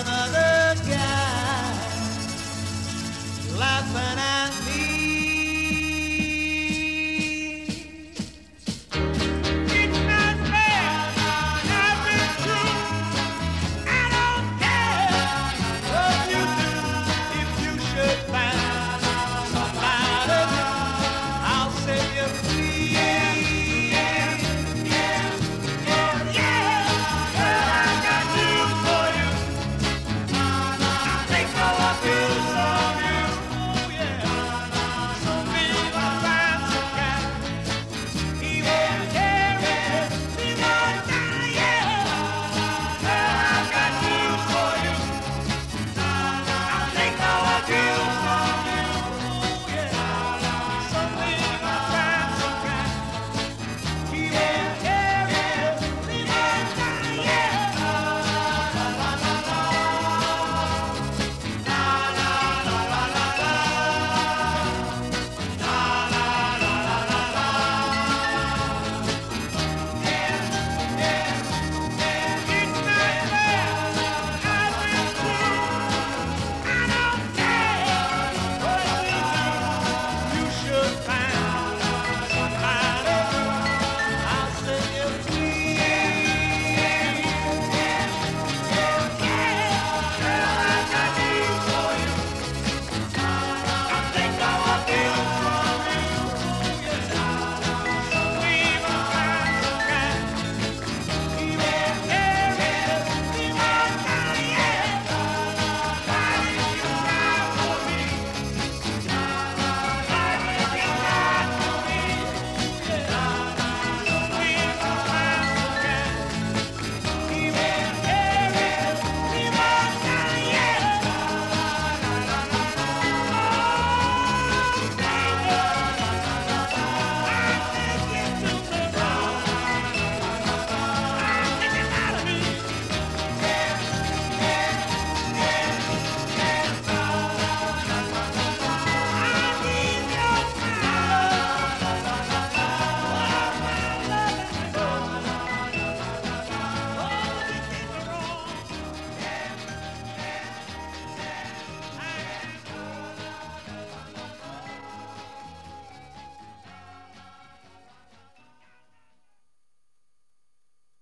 another